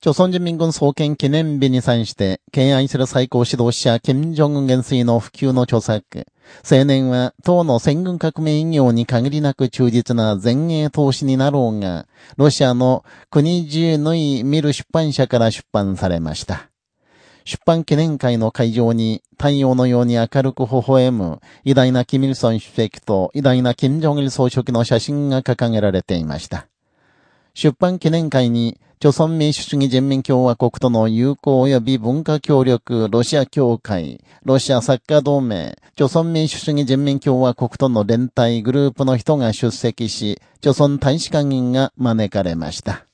朝鮮人民軍創建記念日に際して、敬愛する最高指導者、金正恩元帥の普及の著作、青年は党の戦軍革命医業に限りなく忠実な前衛投資になろうが、ロシアの国中縫い見る出版社から出版されました。出版記念会の会場に太陽のように明るく微笑む偉大なキミルソン主席と偉大な金正日総書記の写真が掲げられていました。出版記念会に、朝鮮民主主義人民共和国との友好及び文化協力ロシア協会、ロシアサッカー同盟、朝鮮民主主義人民共和国との連帯グループの人が出席し、朝鮮大使館員が招かれました。